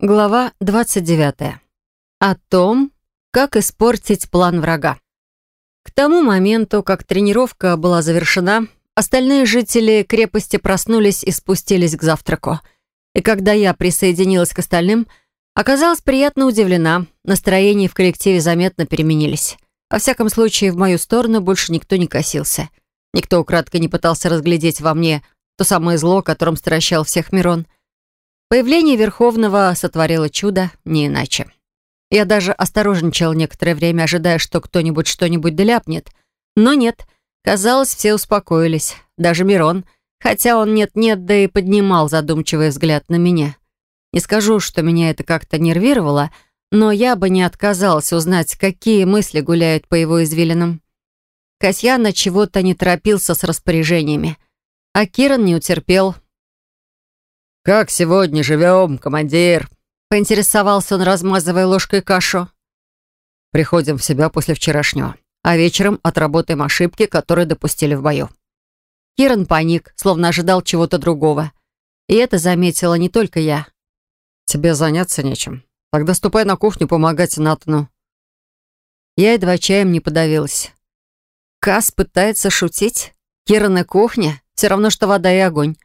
Глава 29. О том, как испортить план врага. К тому моменту, как тренировка была завершена, остальные жители крепости проснулись и спустились к завтраку. И когда я присоединилась к остальным, оказалась приятно удивлена. Настроения в коллективе заметно переменились. Во всяком случае, в мою сторону больше никто не косился. Никто украдкой не пытался разглядеть во мне то самое зло, которым стращал всех Мирон — Появление Верховного сотворило чудо, не иначе. Я даже осторожничал некоторое время, ожидая, что кто-нибудь что-нибудь доляпнет. Но нет, казалось, все успокоились. Даже Мирон, хотя он нет-нет, да и поднимал задумчивый взгляд на меня. Не скажу, что меня это как-то нервировало, но я бы не отказалась узнать, какие мысли гуляют по его извилинам. Касьяна чего-то не торопился с распоряжениями, а Киран не утерпел — «Как сегодня живем, командир?» Поинтересовался он, размазывая ложкой кашу. «Приходим в себя после вчерашнего, а вечером отработаем ошибки, которые допустили в бою». Киран паник, словно ожидал чего-то другого. И это заметила не только я. «Тебе заняться нечем. Тогда ступай на кухню помогать Натану». Я едва чаем не подавилась. Кас пытается шутить? Киран и кухня? Все равно, что вода и огонь.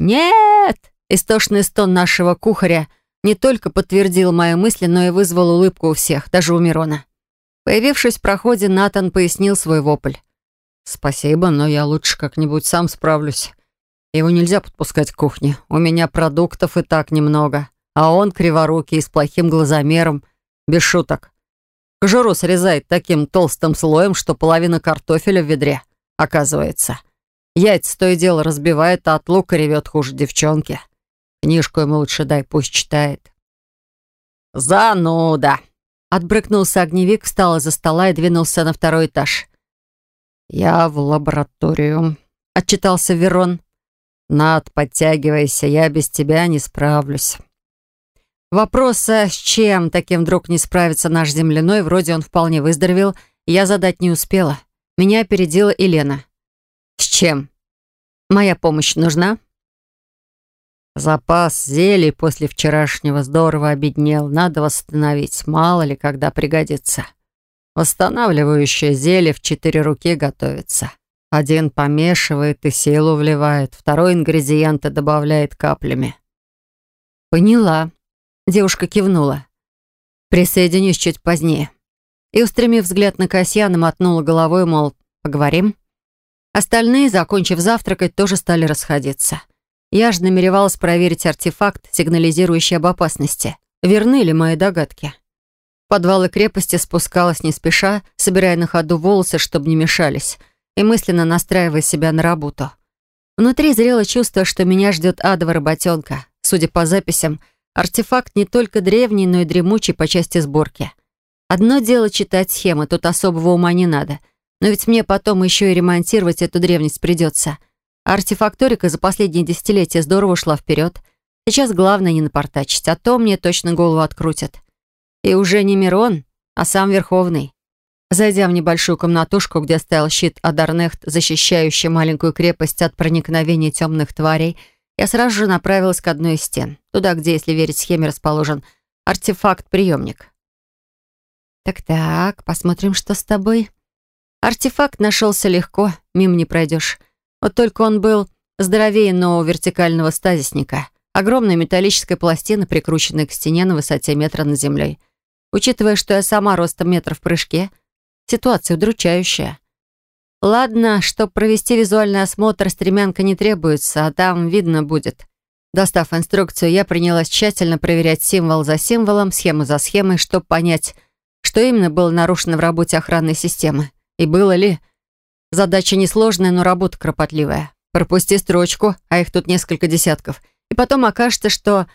«Нет!» Истошный стон нашего кухаря не только подтвердил мои мысли, но и вызвал улыбку у всех, даже у Мирона. Появившись в проходе, Натан пояснил свой вопль. «Спасибо, но я лучше как-нибудь сам справлюсь. Его нельзя подпускать к кухне. У меня продуктов и так немного. А он криворукий с плохим глазомером. Без шуток. Кожуру срезает таким толстым слоем, что половина картофеля в ведре, оказывается. Яйца то и дело разбивает, а от лука ревет хуже девчонки. Книжку ему лучше дай, пусть читает. «Зануда!» Отбрыкнулся огневик, встал из-за стола и двинулся на второй этаж. «Я в лабораторию», — отчитался Верон. «Над, подтягивайся, я без тебя не справлюсь». Вопроса, с чем таким вдруг не справится наш земляной, вроде он вполне выздоровел, я задать не успела. Меня опередила Елена. «С чем? Моя помощь нужна?» «Запас зелий после вчерашнего здорово обеднел. Надо восстановить, мало ли, когда пригодится. Восстанавливающее зелье в четыре руки готовится. Один помешивает и силу вливает, второй ингредиенты добавляет каплями». «Поняла». Девушка кивнула. «Присоединюсь чуть позднее». И, устремив взгляд на Касьяна, мотнула головой, мол, «Поговорим?» Остальные, закончив завтракать, тоже стали расходиться. Я же намеревалась проверить артефакт, сигнализирующий об опасности. Верны ли мои догадки? В подвалы крепости спускалась не спеша, собирая на ходу волосы, чтобы не мешались, и мысленно настраивая себя на работу. Внутри зрело чувство, что меня ждет адова работенка. Судя по записям, артефакт не только древний, но и дремучий по части сборки. Одно дело читать схемы, тут особого ума не надо — но ведь мне потом еще и ремонтировать эту древность придется. артефакторика за последние десятилетия здорово шла вперед. Сейчас главное не напортачить, а то мне точно голову открутят. И уже не Мирон, а сам Верховный. Зайдя в небольшую комнатушку, где стоял щит Адарнехт, защищающий маленькую крепость от проникновения темных тварей, я сразу же направилась к одной из стен, туда, где, если верить схеме, расположен артефакт-приемник. «Так-так, посмотрим, что с тобой», Артефакт нашелся легко, мимо не пройдешь. Вот только он был здоровее нового вертикального стазисника. Огромная металлическая пластина, прикрученная к стене на высоте метра над землей. Учитывая, что я сама ростом метра в прыжке, ситуация удручающая. Ладно, чтобы провести визуальный осмотр, стремянка не требуется, а там видно будет. Достав инструкцию, я принялась тщательно проверять символ за символом, схему за схемой, чтобы понять, что именно было нарушено в работе охранной системы. И было ли? Задача несложная, но работа кропотливая. Пропусти строчку, а их тут несколько десятков. И потом окажется, что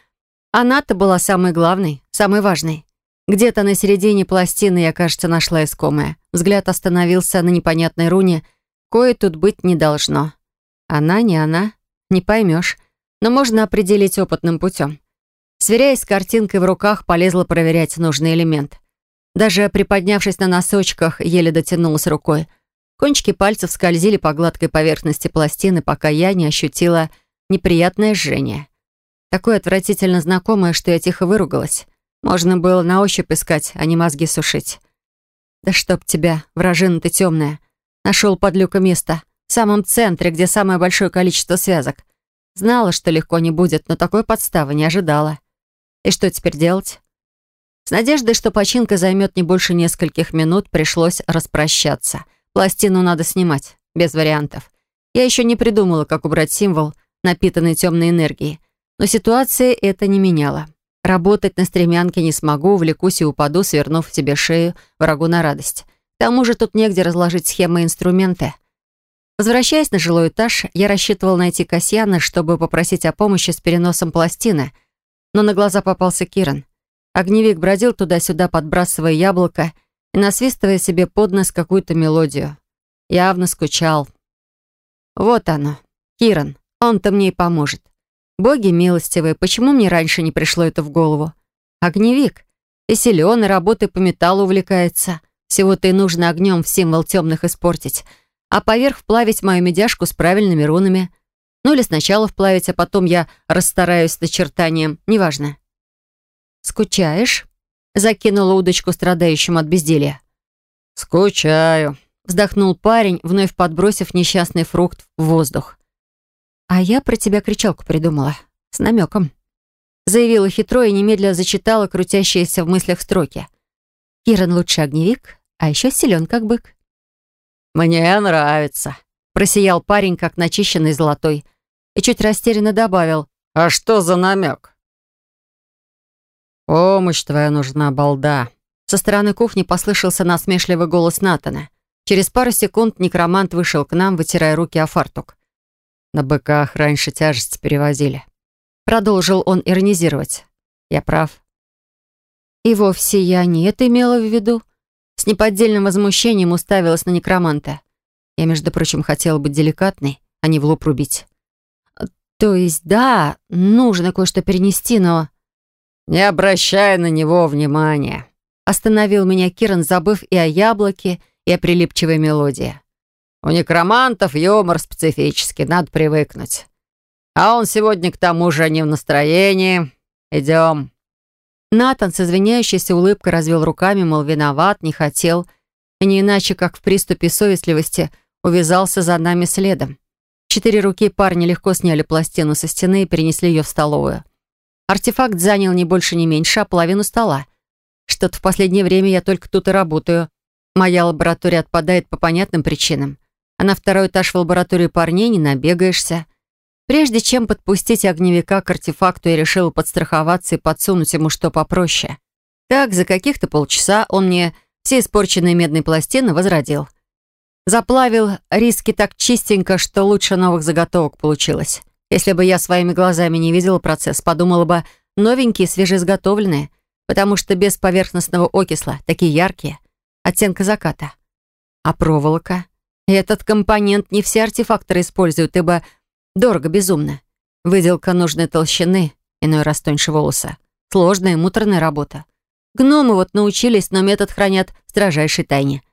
она-то была самой главной, самой важной. Где-то на середине пластины я, кажется, нашла искомое. Взгляд остановился на непонятной руне. Кое тут быть не должно. Она, не она, не поймешь. Но можно определить опытным путем. Сверяясь с картинкой в руках, полезла проверять нужный элемент. Даже приподнявшись на носочках, еле дотянулась рукой. Кончики пальцев скользили по гладкой поверхности пластины, пока я не ощутила неприятное жжение. Такое отвратительно знакомое, что я тихо выругалась. Можно было на ощупь искать, а не мозги сушить. Да чтоб тебя, вражина ты темная. Нашел под люка место. В самом центре, где самое большое количество связок. Знала, что легко не будет, но такой подставы не ожидала. И что теперь делать? С надеждой, что починка займет не больше нескольких минут, пришлось распрощаться. Пластину надо снимать, без вариантов. Я еще не придумала, как убрать символ, напитанный темной энергией. Но ситуация это не меняла. Работать на стремянке не смогу, увлекусь и упаду, свернув себе шею врагу на радость. К тому же тут негде разложить схемы и инструменты. Возвращаясь на жилой этаж, я рассчитывал найти Касьяна, чтобы попросить о помощи с переносом пластины. Но на глаза попался Киран. Огневик бродил туда-сюда, подбрасывая яблоко и насвистывая себе под нос какую-то мелодию. Явно скучал. Вот оно, Киран, он-то мне и поможет. Боги милостивые, почему мне раньше не пришло это в голову? Огневик. И силен, и работой по металлу увлекается. Всего-то и нужно огнем в символ темных испортить. А поверх вплавить мою медяшку с правильными рунами. Ну или сначала вплавить, а потом я расстараюсь с начертанием. Неважно. «Скучаешь?» Закинула удочку страдающим от безделья. «Скучаю», — вздохнул парень, вновь подбросив несчастный фрукт в воздух. «А я про тебя кричалку придумала. С намеком». Заявила хитро и немедля зачитала крутящиеся в мыслях строки. «Киран лучший огневик, а еще силен, как бык». «Мне нравится», — просиял парень, как начищенный золотой, и чуть растерянно добавил. «А что за намек?» «Помощь твоя нужна, балда». Со стороны кухни послышался насмешливый голос Натана. Через пару секунд некромант вышел к нам, вытирая руки о фартук. На быках раньше тяжесть перевозили. Продолжил он иронизировать. Я прав. И вовсе я не это имела в виду. С неподдельным возмущением уставилась на некроманта. Я, между прочим, хотела быть деликатной, а не в лоб рубить. То есть, да, нужно кое-что перенести, но... «Не обращай на него внимания», — остановил меня Киран, забыв и о яблоке, и о прилипчивой мелодии. У некромантов юмор специфический, надо привыкнуть. А он сегодня к тому же не в настроении. Идем». Натан с извиняющейся улыбкой развел руками, мол, виноват, не хотел. И не иначе, как в приступе совестливости, увязался за нами следом. Четыре руки парня легко сняли пластину со стены и перенесли ее в столовую. Артефакт занял не больше, не меньше, а половину стола. Что-то в последнее время я только тут и работаю. Моя лаборатория отпадает по понятным причинам а на второй этаж в лаборатории парней не набегаешься. Прежде чем подпустить огневика к артефакту, я решила подстраховаться и подсунуть ему что попроще. Так, за каких-то полчаса он мне все испорченные медные пластины возродил. Заплавил риски так чистенько, что лучше новых заготовок получилось. Если бы я своими глазами не видела процесс, подумала бы, новенькие, свежеизготовленные, потому что без поверхностного окисла, такие яркие, оттенка заката. А проволока? Этот компонент не все артефакторы используют, ибо дорого безумно. Выделка нужной толщины, иной раз тоньше волоса. Сложная и муторная работа. Гномы вот научились, но метод хранят в строжайшей тайне.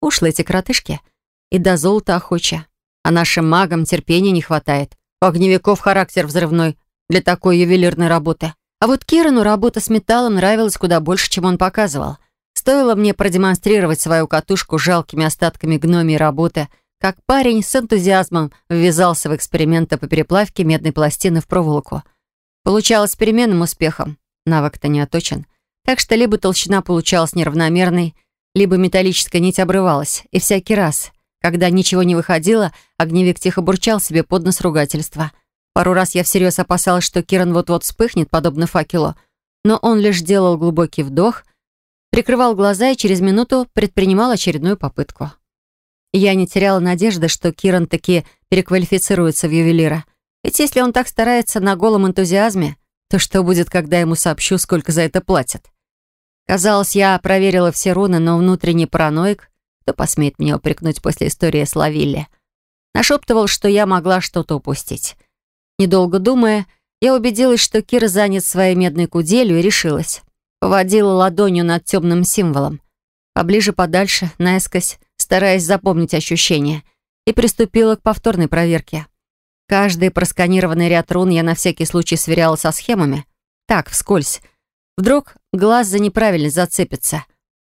Ушлые эти кротышки. И до золота охоча. А нашим магам терпения не хватает. У огневиков характер взрывной для такой ювелирной работы. А вот Кирану работа с металлом нравилась куда больше, чем он показывал. Стоило мне продемонстрировать свою катушку жалкими остатками гномии работы, как парень с энтузиазмом ввязался в эксперименты по переплавке медной пластины в проволоку. Получалось переменным успехом. Навык-то не оточен. Так что либо толщина получалась неравномерной, либо металлическая нить обрывалась. И всякий раз, когда ничего не выходило, огневик тихо бурчал себе под нос ругательства. Пару раз я всерьез опасалась, что Киран вот-вот вспыхнет, подобно факелу, но он лишь делал глубокий вдох — прикрывал глаза и через минуту предпринимал очередную попытку. Я не теряла надежды, что Киран таки переквалифицируется в ювелира. Ведь если он так старается на голом энтузиазме, то что будет, когда ему сообщу, сколько за это платят? Казалось, я проверила все руны, но внутренний параноик, кто посмеет меня упрекнуть после истории с Лавилли, нашептывал, что я могла что-то упустить. Недолго думая, я убедилась, что Кира занят своей медной куделью и решилась. Поводила ладонью над темным символом. Поближе подальше, наискось, стараясь запомнить ощущения, и приступила к повторной проверке. Каждый просканированный ряд рун я на всякий случай сверяла со схемами. Так, вскользь. Вдруг глаз за неправильность зацепится.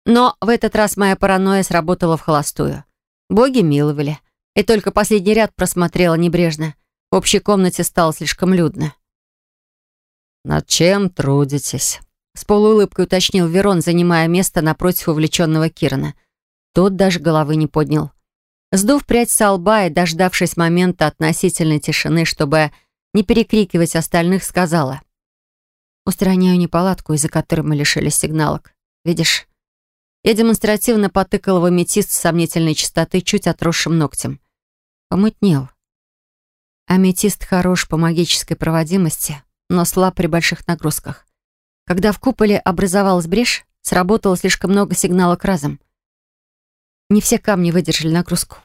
Но в этот раз моя паранойя сработала в холостую. Боги миловали. И только последний ряд просмотрела небрежно. В общей комнате стало слишком людно. «Над чем трудитесь?» С полуулыбкой уточнил Верон, занимая место напротив увлеченного Кирана. Тот даже головы не поднял. Сдув прядь со лба и дождавшись момента относительной тишины, чтобы не перекрикивать остальных, сказала. «Устраняю неполадку, из-за которой мы лишились сигналок. Видишь?» Я демонстративно потыкала в аметист сомнительной чистоты чуть отросшим ногтем. Помутнел. Аметист хорош по магической проводимости, но слаб при больших нагрузках. Когда в куполе образовалась брешь, сработало слишком много сигналок разом. Не все камни выдержали нагрузку.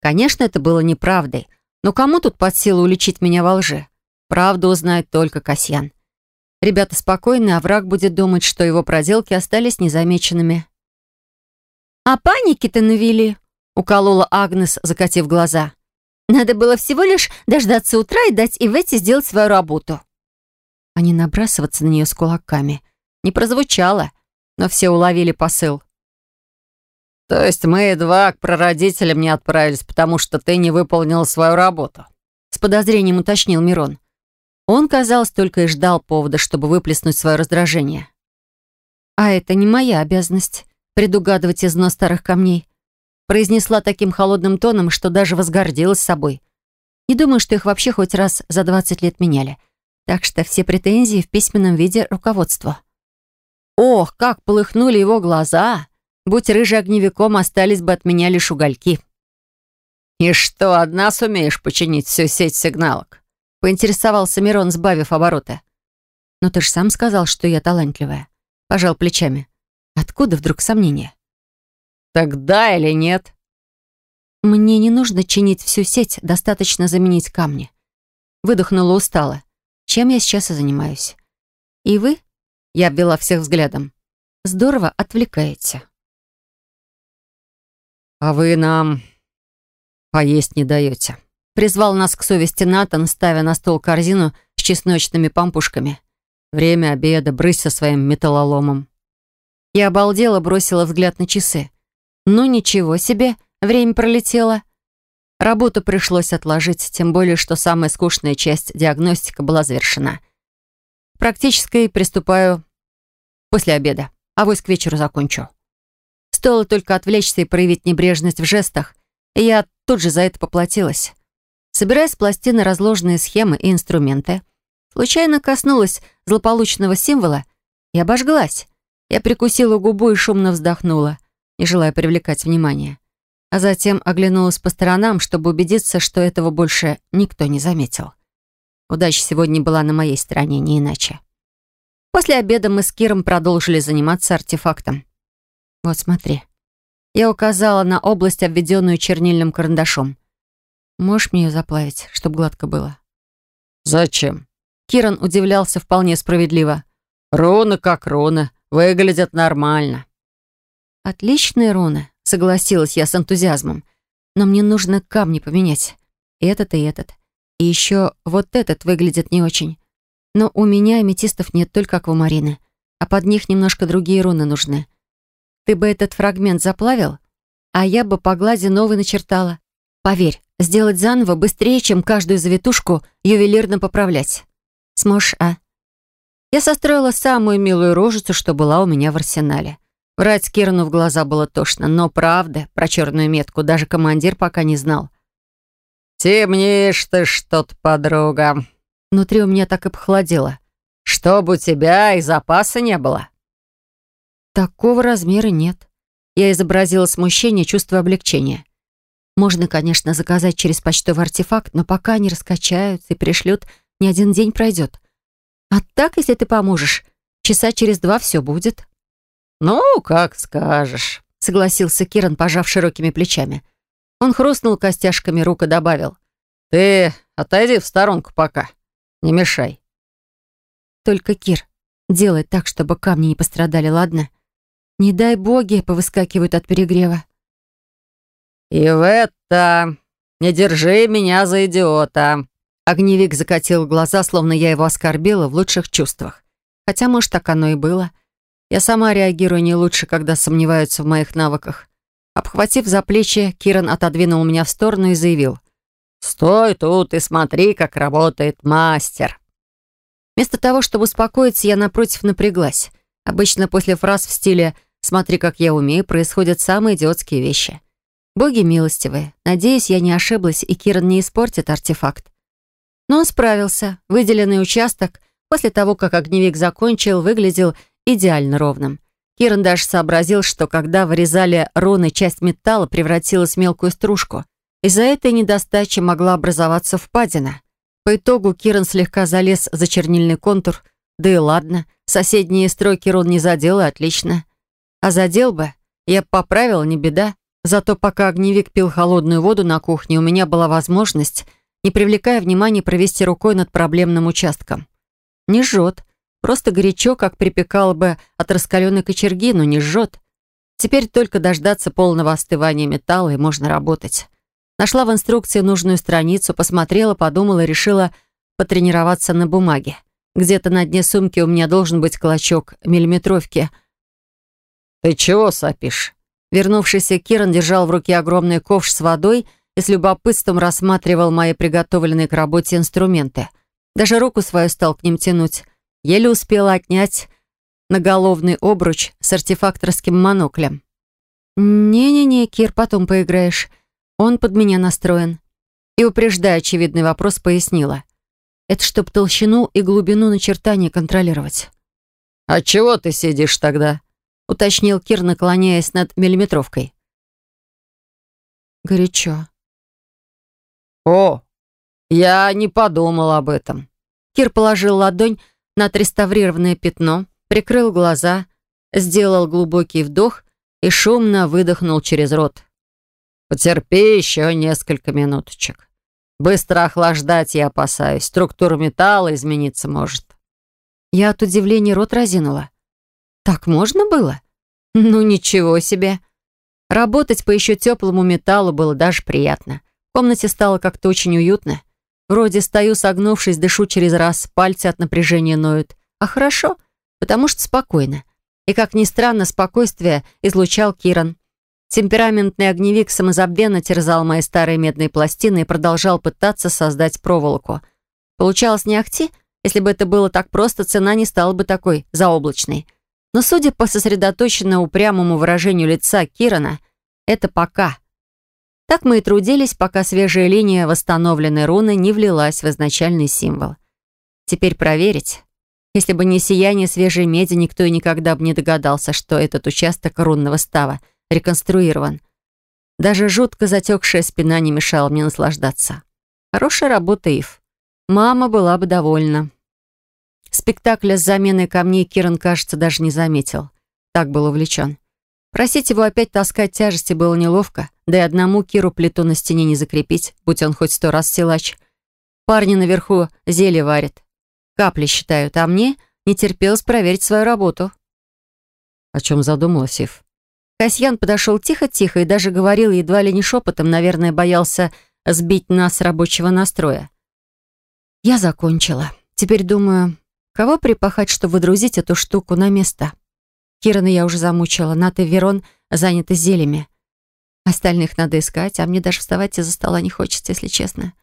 Конечно, это было неправдой, но кому тут под силу уличить меня во лжи? Правду узнает только Касьян. Ребята спокойны, а враг будет думать, что его проделки остались незамеченными. «А паники-то навели», — уколола Агнес, закатив глаза. «Надо было всего лишь дождаться утра и дать Иветте сделать свою работу» а не набрасываться на нее с кулаками. Не прозвучало, но все уловили посыл. «То есть мы едва к прародителям не отправились, потому что ты не выполнил свою работу?» С подозрением уточнил Мирон. Он, казалось, только и ждал повода, чтобы выплеснуть свое раздражение. «А это не моя обязанность — предугадывать износ старых камней», произнесла таким холодным тоном, что даже возгордилась собой. Не думаю, что их вообще хоть раз за 20 лет меняли — так что все претензии в письменном виде руководству. Ох, как полыхнули его глаза! Будь рыжий огневиком, остались бы от меня лишь угольки. «И что, одна сумеешь починить всю сеть сигналок?» Поинтересовался Мирон, сбавив обороты. «Но ты же сам сказал, что я талантливая». Пожал плечами. Откуда вдруг сомнения? «Тогда или нет?» «Мне не нужно чинить всю сеть, достаточно заменить камни». Выдохнула устало чем я сейчас и занимаюсь. И вы, я обвела всех взглядом, здорово отвлекаете. А вы нам поесть не даете. Призвал нас к совести Натан, ставя на стол корзину с чесночными пампушками. Время обеда, брысь со своим металлоломом. Я обалдела, бросила взгляд на часы. Ну ничего себе, время пролетело. Работу пришлось отложить, тем более, что самая скучная часть диагностика была завершена. Практической приступаю после обеда, а вось к вечеру закончу. Стоило только отвлечься и проявить небрежность в жестах, и я тут же за это поплатилась. Собирая с пластины разложенные схемы и инструменты, случайно коснулась злополучного символа и обожглась. Я прикусила губу и шумно вздохнула, не желая привлекать внимание а затем оглянулась по сторонам, чтобы убедиться, что этого больше никто не заметил. Удача сегодня была на моей стороне, не иначе. После обеда мы с Киром продолжили заниматься артефактом. Вот смотри. Я указала на область, обведенную чернильным карандашом. Можешь мне ее заплавить, чтобы гладко было? Зачем? Киран удивлялся вполне справедливо. Руны как руны. Выглядят нормально. Отличные руны. Согласилась я с энтузиазмом. Но мне нужно камни поменять. Этот и этот. И еще вот этот выглядит не очень. Но у меня аметистов нет, только аквамарины. А под них немножко другие руны нужны. Ты бы этот фрагмент заплавил, а я бы по глазе новый начертала. Поверь, сделать заново быстрее, чем каждую завитушку ювелирно поправлять. Сможешь, а? Я состроила самую милую рожицу, что была у меня в арсенале. Врать Кирану в глаза было тошно, но правда про черную метку даже командир пока не знал. «Темнеешь ты что-то, подруга». Внутри у меня так и похолодело. «Чтоб у тебя и запаса не было». Такого размера нет. Я изобразила смущение, чувство облегчения. Можно, конечно, заказать через почтовый артефакт, но пока они раскачаются и пришлют, ни один день пройдет. А так, если ты поможешь, часа через два все будет. «Ну, как скажешь», — согласился Киран, пожав широкими плечами. Он хрустнул костяшками рук и добавил. «Ты отойди в сторонку пока. Не мешай». «Только, Кир, делай так, чтобы камни не пострадали, ладно? Не дай боги, повыскакивают от перегрева». «И в это не держи меня за идиота!» Огневик закатил глаза, словно я его оскорбила в лучших чувствах. Хотя, может, так оно и было. Я сама реагирую не лучше, когда сомневаются в моих навыках. Обхватив за плечи, Киран отодвинул меня в сторону и заявил. «Стой тут и смотри, как работает мастер!» Вместо того, чтобы успокоиться, я напротив напряглась. Обычно после фраз в стиле «смотри, как я умею» происходят самые идиотские вещи. Боги милостивые. Надеюсь, я не ошиблась, и Киран не испортит артефакт. Но он справился. Выделенный участок, после того, как огневик закончил, выглядел идеально ровным. Киран даже сообразил, что когда вырезали руны, часть металла превратилась в мелкую стружку. Из-за этой недостачи могла образоваться впадина. По итогу Киран слегка залез за чернильный контур, да и ладно, соседние стройки рун не задел, отлично. А задел бы, я поправил, не беда. Зато пока огневик пил холодную воду на кухне, у меня была возможность, не привлекая внимания, провести рукой над проблемным участком. Не жжет, просто горячо, как припекало бы от раскаленной кочерги, но не жжет. Теперь только дождаться полного остывания металла, и можно работать. Нашла в инструкции нужную страницу, посмотрела, подумала решила потренироваться на бумаге. Где-то на дне сумки у меня должен быть клочок миллиметровки. «Ты чего сопишь?» Вернувшийся Киран держал в руке огромный ковш с водой и с любопытством рассматривал мои приготовленные к работе инструменты. Даже руку свою стал к ним тянуть. Еле успела отнять наголовный обруч с артефакторским моноклем. «Не-не-не, Кир, потом поиграешь. Он под меня настроен». И, упреждая очевидный вопрос, пояснила. «Это чтоб толщину и глубину начертания контролировать». «А чего ты сидишь тогда?» Уточнил Кир, наклоняясь над миллиметровкой. «Горячо». «О, я не подумал об этом». Кир положил ладонь на отреставрированное пятно, прикрыл глаза, сделал глубокий вдох и шумно выдохнул через рот. «Потерпи еще несколько минуточек. Быстро охлаждать я опасаюсь. Структура металла измениться может». Я от удивления рот разинула. Так можно было? Ну ничего себе. Работать по еще теплому металлу было даже приятно. В комнате стало как-то очень уютно. Вроде стою согнувшись, дышу через раз, пальцы от напряжения ноют. А хорошо, потому что спокойно. И, как ни странно, спокойствие излучал Киран. Темпераментный огневик самозабвенно терзал мои старые медные пластины и продолжал пытаться создать проволоку. Получалось не ахти, если бы это было так просто, цена не стала бы такой заоблачной. Но, судя по сосредоточенно упрямому выражению лица Кирана, это пока. Так мы и трудились, пока свежая линия восстановленной руны не влилась в изначальный символ. Теперь проверить. Если бы не сияние свежей меди, никто и никогда бы не догадался, что этот участок рунного става реконструирован. Даже жутко затекшая спина не мешала мне наслаждаться. Хорошая работа, Ив. Мама была бы довольна. Спектакля с заменой камней Киран, кажется, даже не заметил. Так был увлечен. Просить его опять таскать тяжести было неловко, да и одному Киру плиту на стене не закрепить, будь он хоть сто раз силач. Парни наверху зелье варят. Капли считают, а мне не терпелось проверить свою работу. О чем задумалась Ив? Касьян подошел тихо-тихо и даже говорил едва ли не шепотом, наверное, боялся сбить нас рабочего настроя. Я закончила. Теперь думаю, Кого припахать, чтобы выдрузить эту штуку на место? Кирана я уже замучила, Ната и Верон заняты зельями. Остальных надо искать, а мне даже вставать из-за стола не хочется, если честно.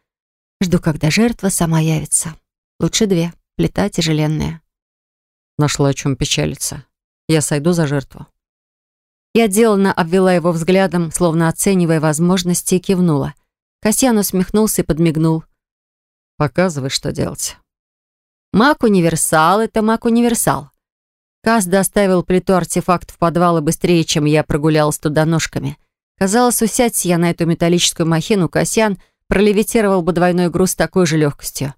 Жду, когда жертва сама явится. Лучше две, плита тяжеленная. Нашла о чем печалиться. Я сойду за жертву. Я деланно обвела его взглядом, словно оценивая возможности, и кивнула. Касьян усмехнулся и подмигнул. «Показывай, что делать». Маг-универсал — это маг-универсал. Каз доставил плиту-артефакт в подвал быстрее, чем я прогулялась туда ножками. Казалось, усядься я на эту металлическую махину, Касьян пролевитировал бы двойной груз с такой же легкостью.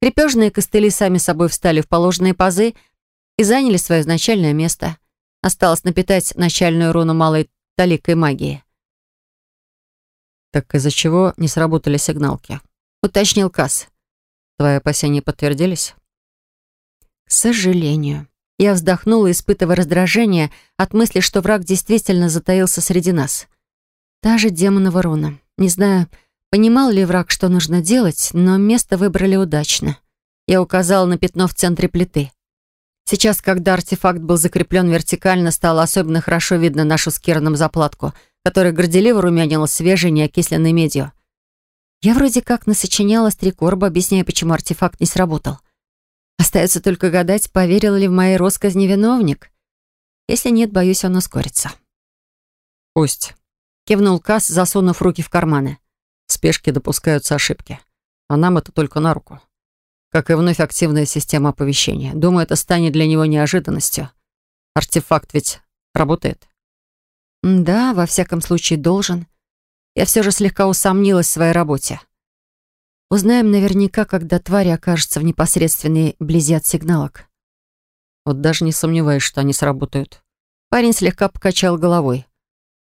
Крепежные костыли сами собой встали в положенные пазы и заняли свое изначальное место. Осталось напитать начальную руну малой таликой магии. «Так из-за чего не сработали сигналки?» — уточнил Касс. «Твои опасения подтвердились?» Сожалению. Я вздохнула, испытывая раздражение от мысли, что враг действительно затаился среди нас. Та же демонова руна. Не знаю, Понимал ли враг, что нужно делать, но место выбрали удачно. Я указал на пятно в центре плиты. Сейчас, когда артефакт был закреплен вертикально, стало особенно хорошо видно нашу с Кираном заплатку, которая горделиво румянила свежей неокисленной медью. Я вроде как насочиняла стрекорба, объясняя, почему артефакт не сработал. Остается только гадать, поверил ли в мои россказни виновник. Если нет, боюсь, он ускорится. «Пусть», — кивнул Касс, засунув руки в карманы. «В спешке допускаются ошибки. А нам это только на руку. Как и вновь активная система оповещения. Думаю, это станет для него неожиданностью. Артефакт ведь работает». «Да, во всяком случае, должен. Я все же слегка усомнилась в своей работе. Узнаем наверняка, когда твари окажутся в непосредственной близи от сигналок». «Вот даже не сомневаюсь, что они сработают». Парень слегка покачал головой.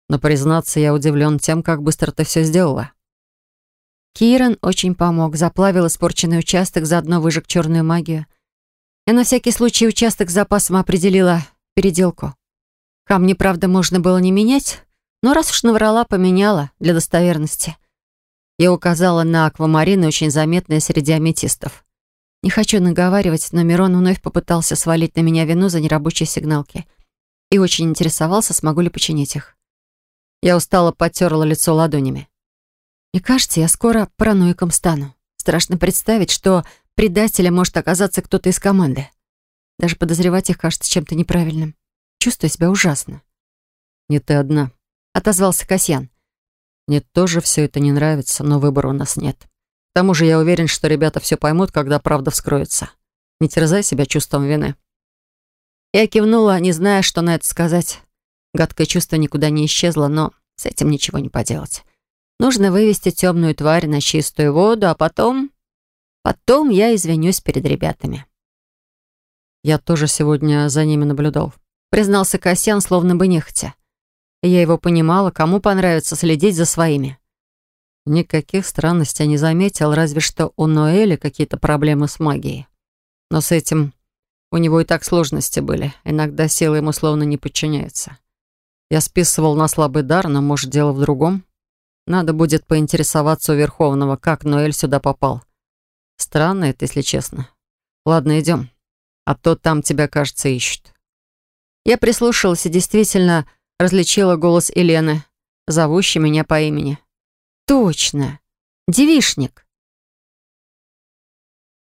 Но, признаться, я удивлен тем, как быстро ты все сделала. Киран очень помог, заплавил испорченный участок, заодно выжег черную магию. Я на всякий случай участок с запасом определила переделку. Камни, правда, можно было не менять, но раз уж наврала, поменяла для достоверности. Я указала на аквамарины, очень заметные среди аметистов. Не хочу наговаривать, но Мирон вновь попытался свалить на меня вину за нерабочие сигналки и очень интересовался, смогу ли починить их. Я устало потерла лицо ладонями. Мне кажется, я скоро параноиком стану. Страшно представить, что предателем может оказаться кто-то из команды. Даже подозревать их кажется чем-то неправильным. Чувствую себя ужасно. «Не ты одна», — отозвался Касьян. «Мне тоже все это не нравится, но выбора у нас нет. К тому же я уверен, что ребята все поймут, когда правда вскроется. Не терзай себя чувством вины». Я кивнула, не зная, что на это сказать. Гадкое чувство никуда не исчезло, но с этим ничего не поделать. Нужно вывести темную тварь на чистую воду, а потом... Потом я извинюсь перед ребятами. Я тоже сегодня за ними наблюдал. Признался Касьян, словно бы нехотя. Я его понимала, кому понравится следить за своими. Никаких странностей не заметил, разве что у Ноэля какие-то проблемы с магией. Но с этим у него и так сложности были. Иногда сила ему словно не подчиняется. Я списывал на слабый дар, но, может, дело в другом? Надо будет поинтересоваться у Верховного, как Ноэль сюда попал. Странно это, если честно. Ладно, идем. А то там тебя, кажется, ищут. Я прислушалась и действительно различила голос Елены, зовущей меня по имени. Точно. Девишник.